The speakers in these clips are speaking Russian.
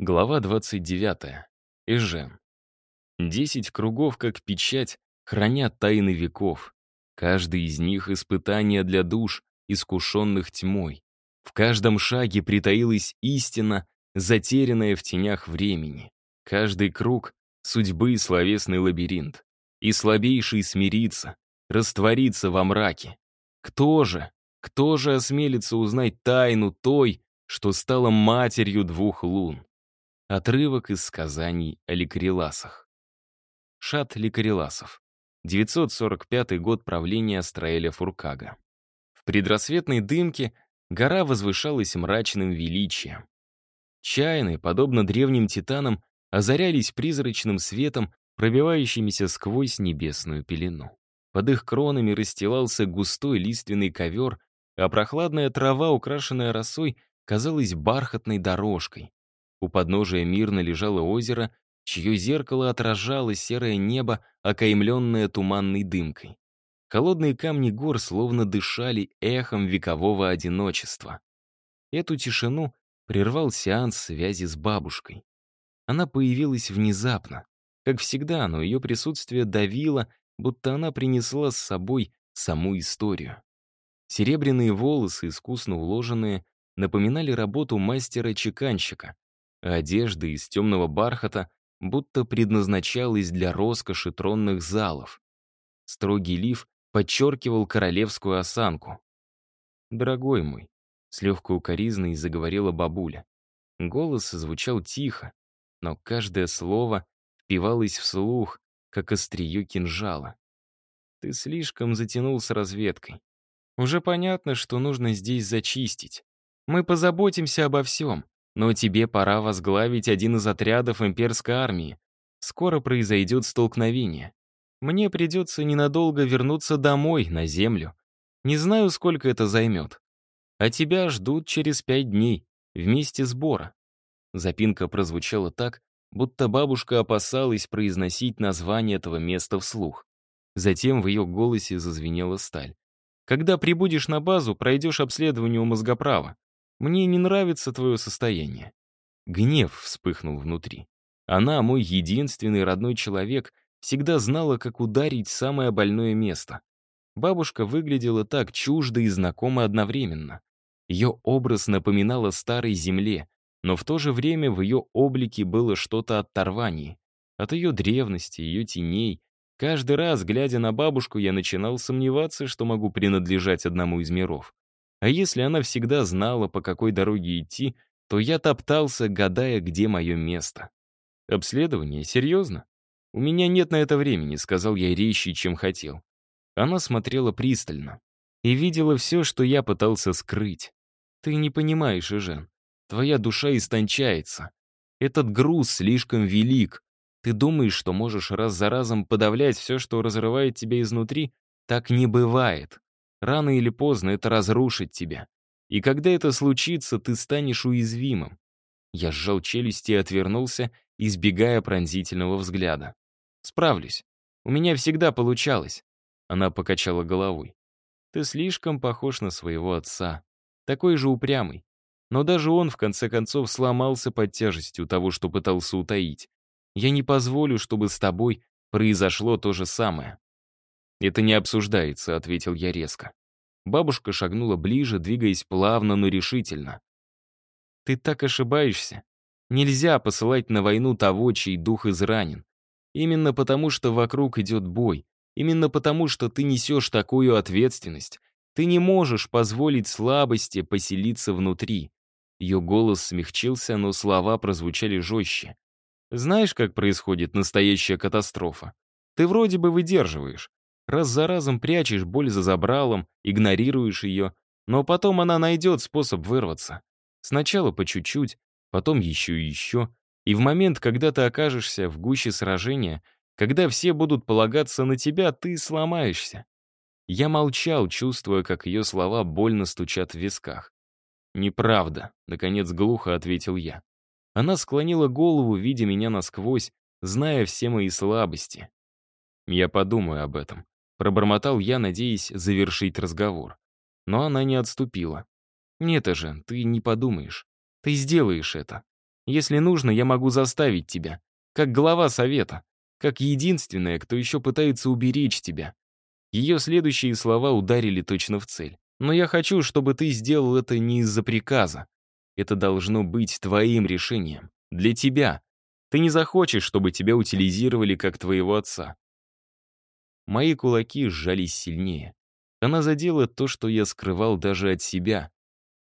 Глава 29. Эжен. Десять кругов, как печать, хранят тайны веков. Каждый из них — испытание для душ, искушенных тьмой. В каждом шаге притаилась истина, затерянная в тенях времени. Каждый круг — судьбы и словесный лабиринт. И слабейший смирится, растворится во мраке. Кто же, кто же осмелится узнать тайну той, что стала матерью двух лун? Отрывок из сказаний о ликареласах. Шат ликареласов. 945 год правления Астраэля Фуркага. В предрассветной дымке гора возвышалась мрачным величием. Чайны, подобно древним титанам, озарялись призрачным светом, пробивающимися сквозь небесную пелену. Под их кронами расстилался густой лиственный ковер, а прохладная трава, украшенная росой, казалась бархатной дорожкой, у подножия мирно лежало озеро, чье зеркало отражало серое небо, окаймленное туманной дымкой. Холодные камни гор словно дышали эхом векового одиночества. Эту тишину прервал сеанс связи с бабушкой. Она появилась внезапно. Как всегда, но ее присутствие давило, будто она принесла с собой саму историю. Серебряные волосы, искусно уложенные, напоминали работу мастера-чеканщика, одежда из темного бархата будто предназначалась для роскоши тронных залов. Строгий лиф подчеркивал королевскую осанку. «Дорогой мой», — с легкой укоризной заговорила бабуля. Голос звучал тихо, но каждое слово впивалось в слух, как острие кинжала. «Ты слишком затянул с разведкой. Уже понятно, что нужно здесь зачистить. Мы позаботимся обо всем, но тебе пора возглавить один из отрядов имперской армии. Скоро произойдет столкновение. Мне придется ненадолго вернуться домой, на землю. Не знаю, сколько это займет. А тебя ждут через пять дней, вместе сбора». Запинка прозвучала так, будто бабушка опасалась произносить название этого места вслух. Затем в ее голосе зазвенела сталь. «Когда прибудешь на базу, пройдешь обследование у мозгоправа. Мне не нравится твое состояние». Гнев вспыхнул внутри. Она, мой единственный родной человек, всегда знала, как ударить самое больное место. Бабушка выглядела так чуждо и знакомо одновременно. Ее образ напоминал о старой земле, но в то же время в ее облике было что-то от Тарвании. От ее древности, ее теней. Каждый раз, глядя на бабушку, я начинал сомневаться, что могу принадлежать одному из миров. А если она всегда знала, по какой дороге идти, то я топтался, гадая, где мое место. «Обследование? Серьезно?» «У меня нет на это времени», — сказал я резче, чем хотел. Она смотрела пристально и видела все, что я пытался скрыть. «Ты не понимаешь, Ижен. Твоя душа истончается. Этот груз слишком велик. Ты думаешь, что можешь раз за разом подавлять все, что разрывает тебя изнутри? Так не бывает. Рано или поздно это разрушит тебя. И когда это случится, ты станешь уязвимым. Я сжал челюсти и отвернулся, избегая пронзительного взгляда. «Справлюсь. У меня всегда получалось». Она покачала головой. «Ты слишком похож на своего отца. Такой же упрямый. Но даже он, в конце концов, сломался под тяжестью того, что пытался утаить. Я не позволю, чтобы с тобой произошло то же самое». «Это не обсуждается», — ответил я резко. Бабушка шагнула ближе, двигаясь плавно, но решительно. «Ты так ошибаешься. Нельзя посылать на войну того, чей дух изранен. Именно потому, что вокруг идет бой. Именно потому, что ты несешь такую ответственность. Ты не можешь позволить слабости поселиться внутри». Ее голос смягчился, но слова прозвучали жестче. «Знаешь, как происходит настоящая катастрофа? Ты вроде бы выдерживаешь. Раз за разом прячешь боль за забралом, игнорируешь ее, но потом она найдет способ вырваться. Сначала по чуть-чуть, потом еще и еще. И в момент, когда ты окажешься в гуще сражения, когда все будут полагаться на тебя, ты сломаешься. Я молчал, чувствуя, как ее слова больно стучат в висках. «Неправда», — наконец глухо ответил я. Она склонила голову, видя меня насквозь, зная все мои слабости. «Я подумаю об этом», Пробормотал я, надеясь завершить разговор. Но она не отступила. «Нет, же, ты не подумаешь. Ты сделаешь это. Если нужно, я могу заставить тебя. Как глава совета. Как единственная, кто еще пытается уберечь тебя». Ее следующие слова ударили точно в цель. «Но я хочу, чтобы ты сделал это не из-за приказа. Это должно быть твоим решением. Для тебя. Ты не захочешь, чтобы тебя утилизировали как твоего отца. Мои кулаки сжались сильнее. Она задела то, что я скрывал даже от себя.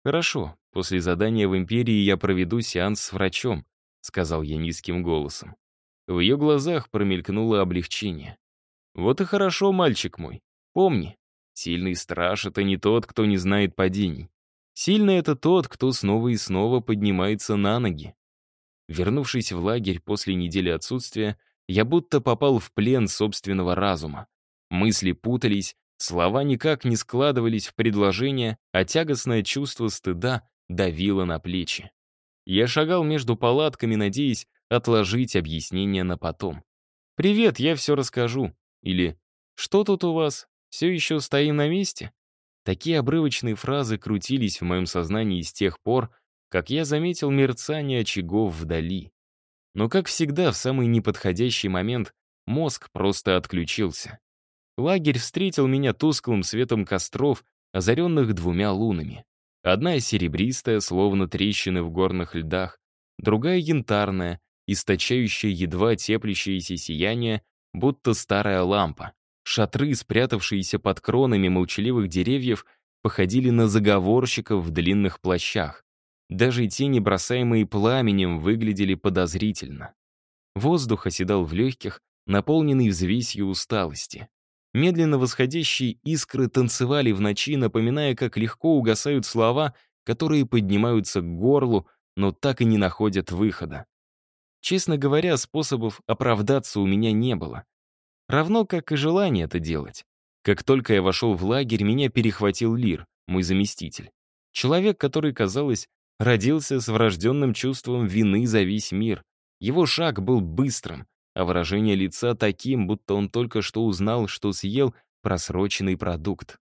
«Хорошо, после задания в Империи я проведу сеанс с врачом», сказал я низким голосом. В ее глазах промелькнуло облегчение. «Вот и хорошо, мальчик мой. Помни, сильный страж — это не тот, кто не знает падений. Сильный — это тот, кто снова и снова поднимается на ноги». Вернувшись в лагерь после недели отсутствия, я будто попал в плен собственного разума. Мысли путались, слова никак не складывались в предложения, а тягостное чувство стыда давило на плечи. Я шагал между палатками, надеясь отложить объяснение на потом. «Привет, я все расскажу». Или «Что тут у вас? Все еще стоим на месте?» Такие обрывочные фразы крутились в моем сознании с тех пор, как я заметил мерцание очагов вдали. Но, как всегда, в самый неподходящий момент мозг просто отключился. Лагерь встретил меня тусклым светом костров, озаренных двумя лунами. Одна серебристая, словно трещины в горных льдах, другая янтарная, источающая едва теплящееся сияние, будто старая лампа. Шатры, спрятавшиеся под кронами молчаливых деревьев, походили на заговорщиков в длинных плащах. Даже тени, бросаемые пламенем, выглядели подозрительно. Воздух оседал в легких, наполненный взвесью усталости. Медленно восходящие искры танцевали в ночи, напоминая, как легко угасают слова, которые поднимаются к горлу, но так и не находят выхода. Честно говоря, способов оправдаться у меня не было. Равно как и желание это делать. Как только я вошел в лагерь, меня перехватил Лир, мой заместитель. Человек, который, казалось, родился с врожденным чувством вины за весь мир. Его шаг был быстрым, а выражение лица таким, будто он только что узнал, что съел просроченный продукт.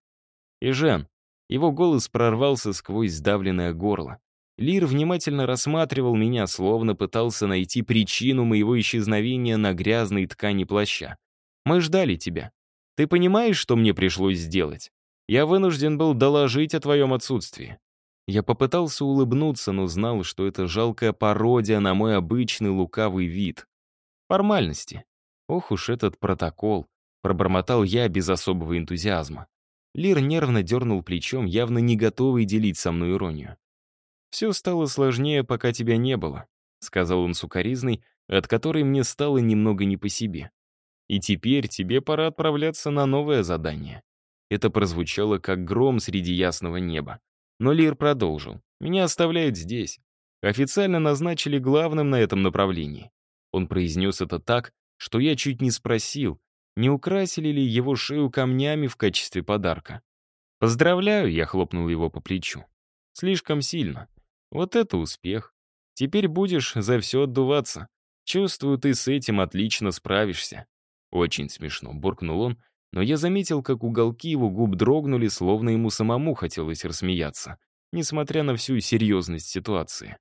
И Жен. Его голос прорвался сквозь сдавленное горло. Лир внимательно рассматривал меня, словно пытался найти причину моего исчезновения на грязной ткани плаща. «Мы ждали тебя. Ты понимаешь, что мне пришлось сделать? Я вынужден был доложить о твоем отсутствии. Я попытался улыбнуться, но знал, что это жалкая пародия на мой обычный лукавый вид. Формальности. Ох уж этот протокол. Пробормотал я без особого энтузиазма. Лир нервно дернул плечом, явно не готовый делить со мной иронию. «Все стало сложнее, пока тебя не было», — сказал он сукоризный, от которой мне стало немного не по себе. «И теперь тебе пора отправляться на новое задание». Это прозвучало как гром среди ясного неба. Но Лир продолжил. «Меня оставляют здесь. Официально назначили главным на этом направлении». Он произнес это так, что я чуть не спросил, не украсили ли его шею камнями в качестве подарка. «Поздравляю», — я хлопнул его по плечу. «Слишком сильно. Вот это успех. Теперь будешь за все отдуваться. Чувствую, ты с этим отлично справишься». Очень смешно, буркнул он, но я заметил, как уголки его губ дрогнули, словно ему самому хотелось рассмеяться, несмотря на всю серьезность ситуации.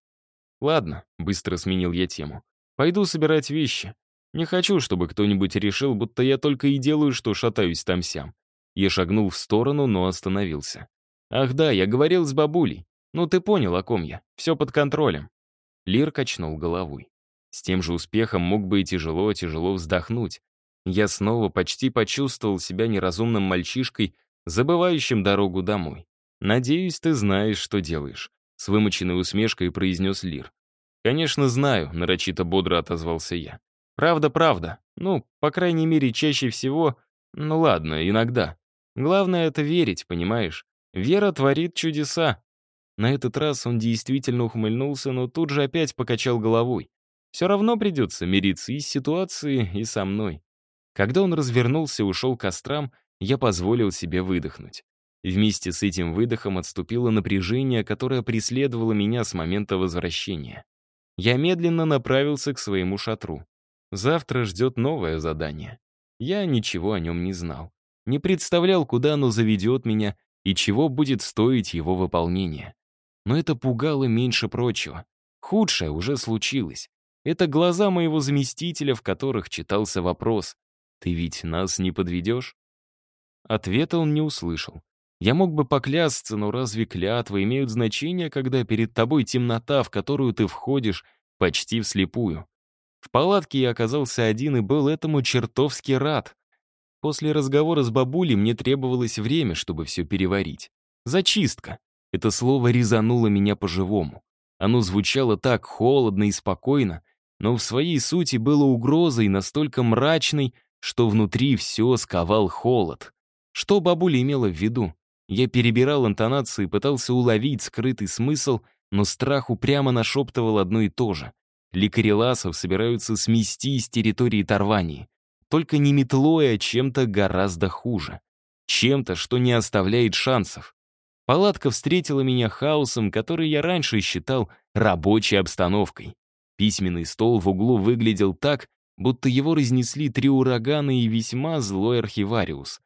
«Ладно», — быстро сменил я тему, — «пойду собирать вещи. Не хочу, чтобы кто-нибудь решил, будто я только и делаю, что шатаюсь там-сям». Я шагнул в сторону, но остановился. «Ах да, я говорил с бабулей. Ну ты понял, о ком я. Все под контролем». Лир качнул головой. С тем же успехом мог бы и тяжело-тяжело вздохнуть, я снова почти почувствовал себя неразумным мальчишкой, забывающим дорогу домой. «Надеюсь, ты знаешь, что делаешь», — с вымоченной усмешкой произнес Лир. «Конечно, знаю», — нарочито бодро отозвался я. «Правда, правда. Ну, по крайней мере, чаще всего... Ну ладно, иногда. Главное — это верить, понимаешь? Вера творит чудеса». На этот раз он действительно ухмыльнулся, но тут же опять покачал головой. «Все равно придется мириться и с ситуацией, и со мной. Когда он развернулся и ушел к кострам, я позволил себе выдохнуть. Вместе с этим выдохом отступило напряжение, которое преследовало меня с момента возвращения. Я медленно направился к своему шатру. Завтра ждет новое задание. Я ничего о нем не знал. Не представлял, куда оно заведет меня и чего будет стоить его выполнение. Но это пугало меньше прочего. Худшее уже случилось. Это глаза моего заместителя, в которых читался вопрос. Ты ведь нас не подведешь?» Ответа он не услышал. Я мог бы поклясться, но разве клятвы имеют значение, когда перед тобой темнота, в которую ты входишь почти вслепую? В палатке я оказался один и был этому чертовски рад. После разговора с бабулей мне требовалось время, чтобы все переварить. Зачистка. Это слово резануло меня по-живому. Оно звучало так холодно и спокойно, но в своей сути было угрозой настолько мрачной, что внутри все сковал холод. Что бабуля имела в виду? Я перебирал интонации, пытался уловить скрытый смысл, но страх упрямо нашептывал одно и то же. Ликареласов собираются смести с территории Тарвании. Только не метлое а чем-то гораздо хуже. Чем-то, что не оставляет шансов. Палатка встретила меня хаосом, который я раньше считал рабочей обстановкой. Письменный стол в углу выглядел так, будто его разнесли три урагана и весьма злой архивариус.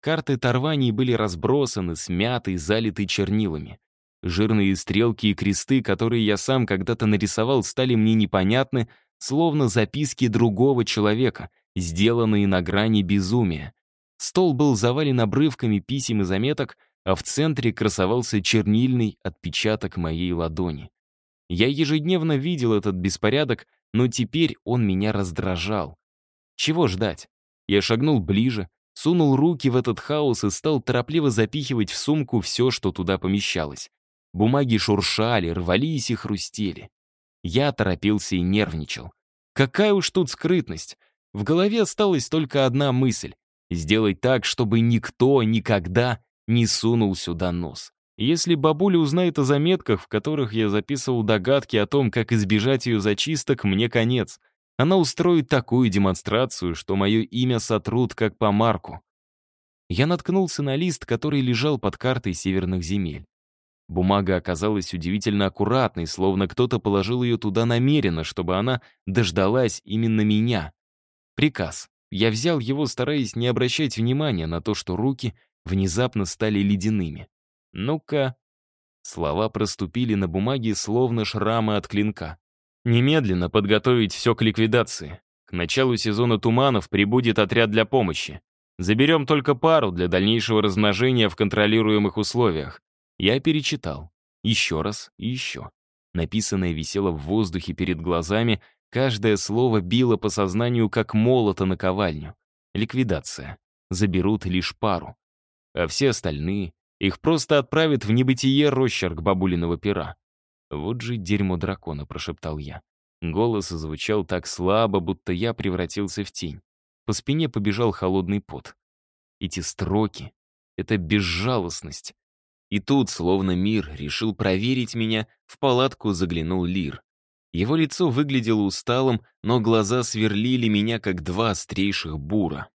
Карты Тарвании были разбросаны, смяты, залиты чернилами. Жирные стрелки и кресты, которые я сам когда-то нарисовал, стали мне непонятны, словно записки другого человека, сделанные на грани безумия. Стол был завален обрывками писем и заметок, а в центре красовался чернильный отпечаток моей ладони. Я ежедневно видел этот беспорядок, но теперь он меня раздражал. Чего ждать? Я шагнул ближе, сунул руки в этот хаос и стал торопливо запихивать в сумку все, что туда помещалось. Бумаги шуршали, рвались и хрустели. Я торопился и нервничал. Какая уж тут скрытность. В голове осталась только одна мысль — сделать так, чтобы никто никогда не сунул сюда нос. Если бабуля узнает о заметках, в которых я записывал догадки о том, как избежать ее зачисток, мне конец. Она устроит такую демонстрацию, что мое имя сотрут как по марку. Я наткнулся на лист, который лежал под картой северных земель. Бумага оказалась удивительно аккуратной, словно кто-то положил ее туда намеренно, чтобы она дождалась именно меня. Приказ. Я взял его, стараясь не обращать внимания на то, что руки внезапно стали ледяными. Ну-ка. Слова проступили на бумаге, словно шрамы от клинка. Немедленно подготовить все к ликвидации. К началу сезона туманов прибудет отряд для помощи. Заберем только пару для дальнейшего размножения в контролируемых условиях. Я перечитал. Еще раз и еще. Написанное висело в воздухе перед глазами, каждое слово било по сознанию, как молота на ковальню. Ликвидация. Заберут лишь пару. А все остальные их просто отправят в небытие росчерк бабулиного пера. «Вот же дерьмо дракона», — прошептал я. Голос звучал так слабо, будто я превратился в тень. По спине побежал холодный пот. Эти строки — это безжалостность. И тут, словно мир, решил проверить меня, в палатку заглянул Лир. Его лицо выглядело усталым, но глаза сверлили меня, как два острейших бура.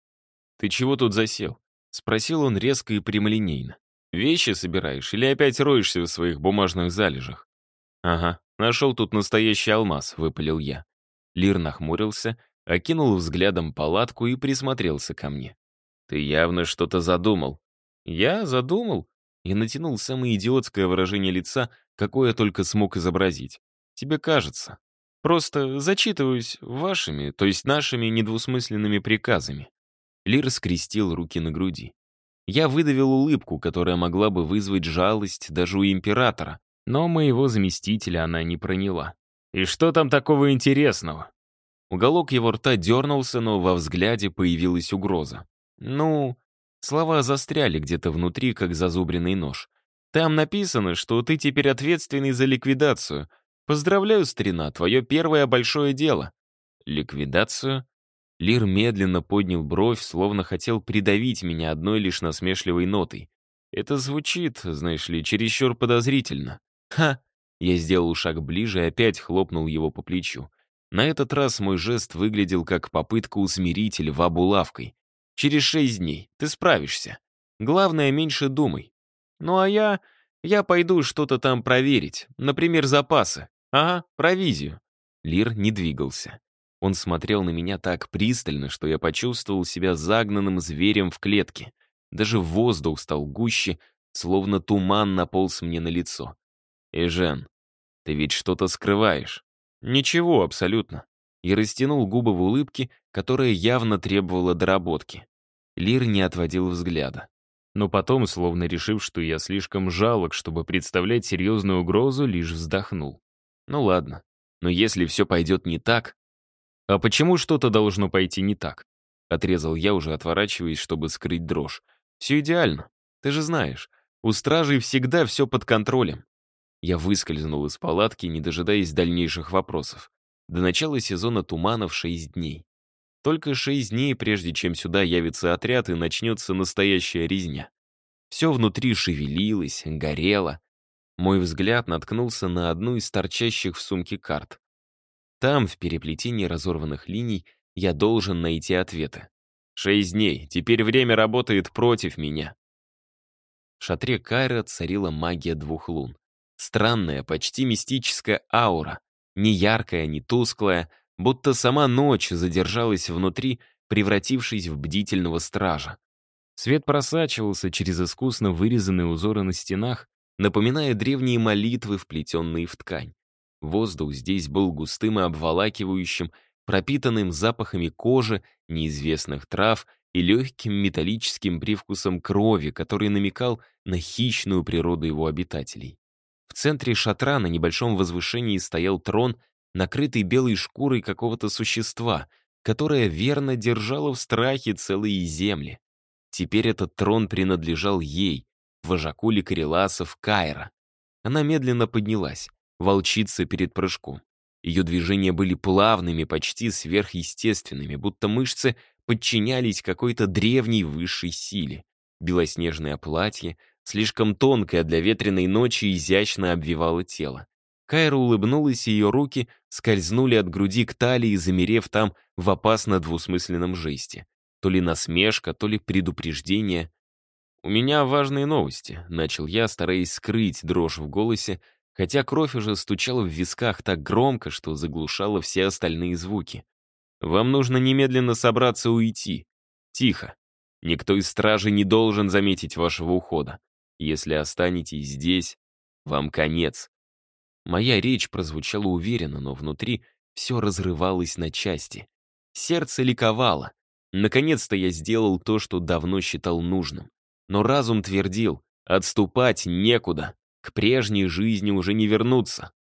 «Ты чего тут засел?» — спросил он резко и прямолинейно. Вещи собираешь или опять роешься в своих бумажных залежах? Ага, нашел тут настоящий алмаз, выпалил я. Лир нахмурился, окинул взглядом палатку и присмотрелся ко мне. Ты явно что-то задумал. Я задумал? и натянул самое идиотское выражение лица, какое только смог изобразить. Тебе кажется. Просто зачитываюсь вашими, то есть нашими недвусмысленными приказами. Лир скрестил руки на груди. Я выдавил улыбку, которая могла бы вызвать жалость даже у императора, но моего заместителя она не проняла. «И что там такого интересного?» Уголок его рта дернулся, но во взгляде появилась угроза. «Ну...» Слова застряли где-то внутри, как зазубренный нож. «Там написано, что ты теперь ответственный за ликвидацию. Поздравляю, старина, твое первое большое дело». «Ликвидацию?» Лир медленно поднял бровь, словно хотел придавить меня одной лишь насмешливой нотой. Это звучит, знаешь ли, чересчур подозрительно. Ха! Я сделал шаг ближе и опять хлопнул его по плечу. На этот раз мой жест выглядел как попытка усмирить льва булавкой. «Через шесть дней. Ты справишься. Главное, меньше думай. Ну а я... Я пойду что-то там проверить. Например, запасы. Ага, провизию». Лир не двигался. Он смотрел на меня так пристально, что я почувствовал себя загнанным зверем в клетке. Даже воздух стал гуще, словно туман наполз мне на лицо. «Эжен, ты ведь что-то скрываешь?» «Ничего, абсолютно». Я растянул губы в улыбке, которая явно требовала доработки. Лир не отводил взгляда. Но потом, словно решив, что я слишком жалок, чтобы представлять серьезную угрозу, лишь вздохнул. «Ну ладно, но если все пойдет не так, «А почему что-то должно пойти не так?» Отрезал я, уже отворачиваясь, чтобы скрыть дрожь. «Все идеально. Ты же знаешь, у стражей всегда все под контролем». Я выскользнул из палатки, не дожидаясь дальнейших вопросов. До начала сезона туманов шесть дней. Только шесть дней, прежде чем сюда явится отряд и начнется настоящая резня. Все внутри шевелилось, горело. Мой взгляд наткнулся на одну из торчащих в сумке карт. Там, в переплетении разорванных линий, я должен найти ответы. Шесть дней, теперь время работает против меня. В шатре Кайра царила магия двух лун. Странная, почти мистическая аура, не яркая, не тусклая, будто сама ночь задержалась внутри, превратившись в бдительного стража. Свет просачивался через искусно вырезанные узоры на стенах, напоминая древние молитвы, вплетенные в ткань. Воздух здесь был густым и обволакивающим, пропитанным запахами кожи, неизвестных трав и легким металлическим привкусом крови, который намекал на хищную природу его обитателей. В центре шатра на небольшом возвышении стоял трон, накрытый белой шкурой какого-то существа, которое верно держало в страхе целые земли. Теперь этот трон принадлежал ей, вожаку ликареласов Кайра. Она медленно поднялась волчица перед прыжком. Ее движения были плавными, почти сверхъестественными, будто мышцы подчинялись какой-то древней высшей силе. Белоснежное платье, слишком тонкое для ветреной ночи, изящно обвивало тело. Кайра улыбнулась, и ее руки скользнули от груди к талии, замерев там в опасно двусмысленном жесте. То ли насмешка, то ли предупреждение. «У меня важные новости», — начал я, стараясь скрыть дрожь в голосе, — хотя кровь уже стучала в висках так громко, что заглушала все остальные звуки. «Вам нужно немедленно собраться уйти. Тихо. Никто из стражи не должен заметить вашего ухода. Если останетесь здесь, вам конец». Моя речь прозвучала уверенно, но внутри все разрывалось на части. Сердце ликовало. Наконец-то я сделал то, что давно считал нужным. Но разум твердил, отступать некуда. К прежней жизни уже не вернуться.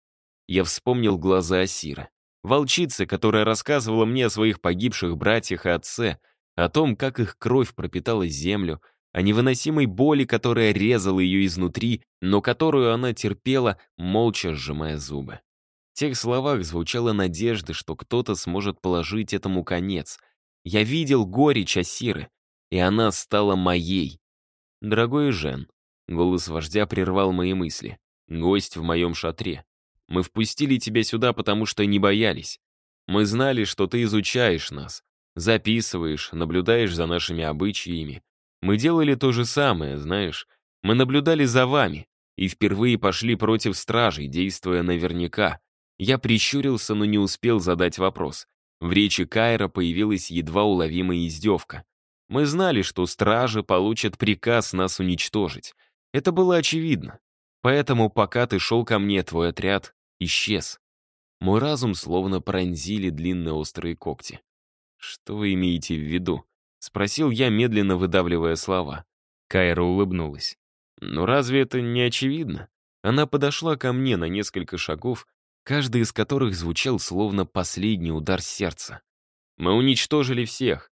Я вспомнил глаза Асира. Волчица, которая рассказывала мне о своих погибших братьях и отце, о том, как их кровь пропитала землю, о невыносимой боли, которая резала ее изнутри, но которую она терпела, молча сжимая зубы. В тех словах звучала надежда, что кто-то сможет положить этому конец. Я видел горечь Асиры, и она стала моей. Дорогой Жен, Голос вождя прервал мои мысли. «Гость в моем шатре. Мы впустили тебя сюда, потому что не боялись. Мы знали, что ты изучаешь нас, записываешь, наблюдаешь за нашими обычаями. Мы делали то же самое, знаешь. Мы наблюдали за вами и впервые пошли против стражей, действуя наверняка. Я прищурился, но не успел задать вопрос. В речи Кайра появилась едва уловимая издевка. Мы знали, что стражи получат приказ нас уничтожить. Это было очевидно. Поэтому, пока ты шел ко мне, твой отряд исчез. Мой разум словно пронзили длинные острые когти. «Что вы имеете в виду?» — спросил я, медленно выдавливая слова. Кайра улыбнулась. «Ну разве это не очевидно?» Она подошла ко мне на несколько шагов, каждый из которых звучал словно последний удар сердца. «Мы уничтожили всех!»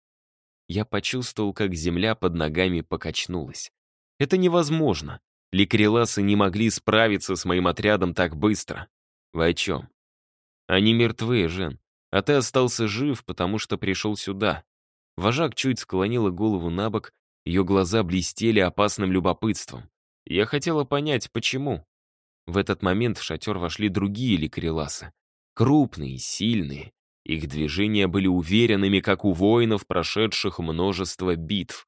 Я почувствовал, как земля под ногами покачнулась. Это невозможно. Ликреласы не могли справиться с моим отрядом так быстро. Вы о чем? Они мертвы, Жен. А ты остался жив, потому что пришел сюда. Вожак чуть склонила голову на бок, ее глаза блестели опасным любопытством. Я хотела понять, почему. В этот момент в шатер вошли другие ликреласы. Крупные, сильные. Их движения были уверенными, как у воинов, прошедших множество битв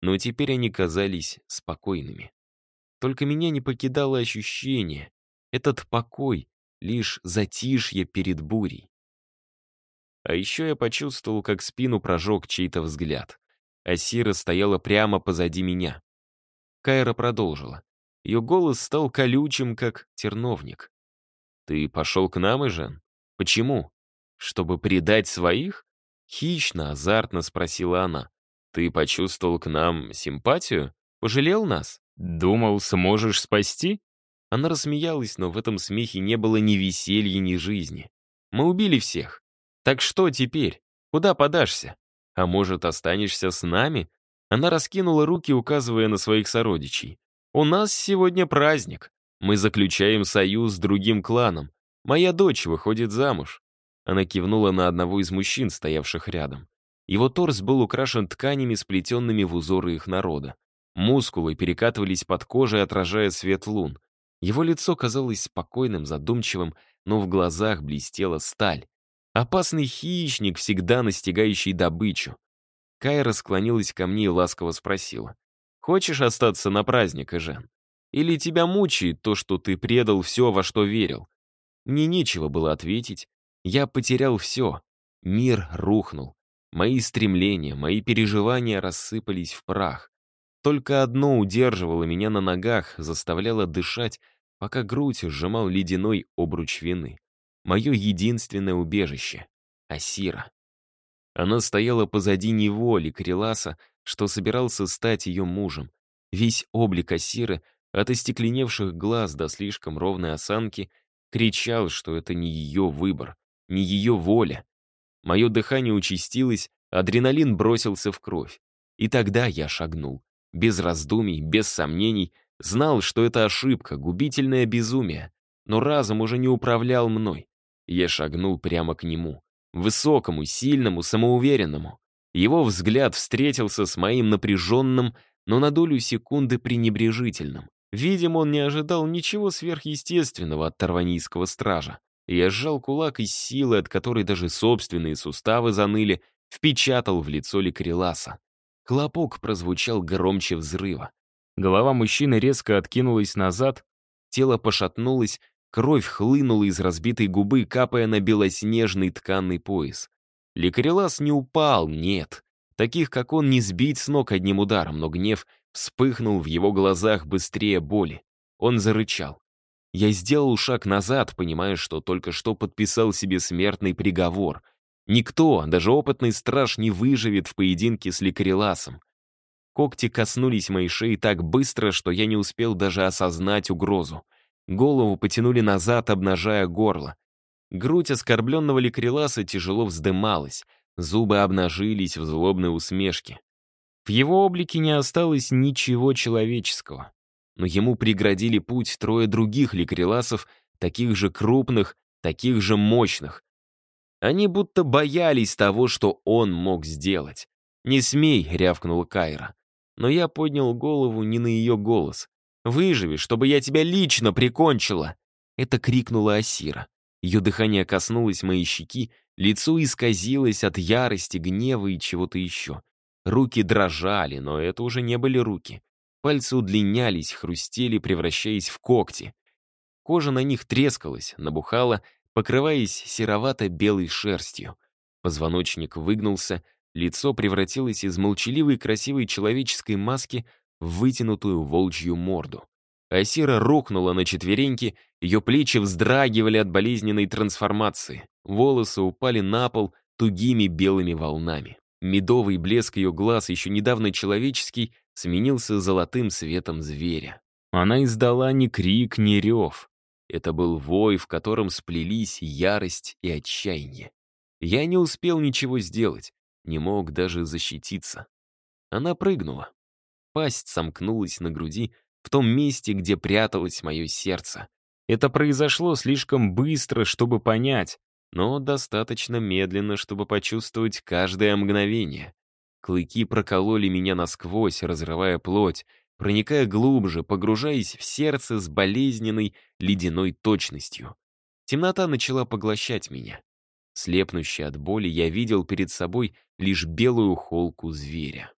но теперь они казались спокойными. Только меня не покидало ощущение, этот покой — лишь затишье перед бурей. А еще я почувствовал, как спину прожег чей-то взгляд. Асира стояла прямо позади меня. Кайра продолжила. Ее голос стал колючим, как терновник. «Ты пошел к нам, Ижен? Почему? Чтобы предать своих?» Хищно, азартно спросила она. Ты почувствовал к нам симпатию? Пожалел нас? Думал, сможешь спасти? Она рассмеялась, но в этом смехе не было ни веселья, ни жизни. Мы убили всех. Так что теперь? Куда подашься? А может, останешься с нами? Она раскинула руки, указывая на своих сородичей. У нас сегодня праздник. Мы заключаем союз с другим кланом. Моя дочь выходит замуж. Она кивнула на одного из мужчин, стоявших рядом. Его торс был украшен тканями, сплетенными в узоры их народа. Мускулы перекатывались под кожей, отражая свет лун. Его лицо казалось спокойным, задумчивым, но в глазах блестела сталь. Опасный хищник, всегда настигающий добычу. Кайра склонилась ко мне и ласково спросила. «Хочешь остаться на праздник, Эжен? Или тебя мучает то, что ты предал все, во что верил?» Мне нечего было ответить. Я потерял все. Мир рухнул. Мои стремления, мои переживания рассыпались в прах. Только одно удерживало меня на ногах, заставляло дышать, пока грудь сжимал ледяной обруч вины. Мое единственное убежище — Асира. Она стояла позади него, Ликреласа, что собирался стать ее мужем. Весь облик Асиры, от остекленевших глаз до слишком ровной осанки, кричал, что это не ее выбор, не ее воля, Мое дыхание участилось, адреналин бросился в кровь. И тогда я шагнул. Без раздумий, без сомнений, знал, что это ошибка, губительное безумие. Но разум уже не управлял мной. Я шагнул прямо к нему. Высокому, сильному, самоуверенному. Его взгляд встретился с моим напряженным, но на долю секунды пренебрежительным. Видимо, он не ожидал ничего сверхъестественного от Тарванийского стража. Я сжал кулак и силы, от которой даже собственные суставы заныли, впечатал в лицо Ликреласа. Хлопок прозвучал громче взрыва. Голова мужчины резко откинулась назад, тело пошатнулось, кровь хлынула из разбитой губы, капая на белоснежный тканный пояс. Ликрелас не упал, нет. Таких, как он, не сбить с ног одним ударом, но гнев вспыхнул в его глазах быстрее боли. Он зарычал. Я сделал шаг назад, понимая, что только что подписал себе смертный приговор. Никто, даже опытный страж, не выживет в поединке с Ликареласом. Когти коснулись моей шеи так быстро, что я не успел даже осознать угрозу. Голову потянули назад, обнажая горло. Грудь оскорбленного Ликреласа тяжело вздымалась, зубы обнажились в злобной усмешке. В его облике не осталось ничего человеческого но ему преградили путь трое других ликреласов, таких же крупных, таких же мощных. Они будто боялись того, что он мог сделать. «Не смей!» — рявкнула Кайра. Но я поднял голову не на ее голос. «Выживи, чтобы я тебя лично прикончила!» Это крикнула Асира. Ее дыхание коснулось моей щеки, лицо исказилось от ярости, гнева и чего-то еще. Руки дрожали, но это уже не были руки. Пальцы удлинялись, хрустели, превращаясь в когти. Кожа на них трескалась, набухала, покрываясь серовато-белой шерстью. Позвоночник выгнулся, лицо превратилось из молчаливой красивой человеческой маски в вытянутую волчью морду. Асира рухнула на четвереньки, ее плечи вздрагивали от болезненной трансформации, волосы упали на пол тугими белыми волнами. Медовый блеск ее глаз, еще недавно человеческий, сменился золотым светом зверя. Она издала ни крик, ни рев. Это был вой, в котором сплелись ярость и отчаяние. Я не успел ничего сделать, не мог даже защититься. Она прыгнула. Пасть сомкнулась на груди, в том месте, где пряталось мое сердце. Это произошло слишком быстро, чтобы понять но достаточно медленно, чтобы почувствовать каждое мгновение. Клыки прокололи меня насквозь, разрывая плоть, проникая глубже, погружаясь в сердце с болезненной ледяной точностью. Темнота начала поглощать меня. Слепнущий от боли, я видел перед собой лишь белую холку зверя.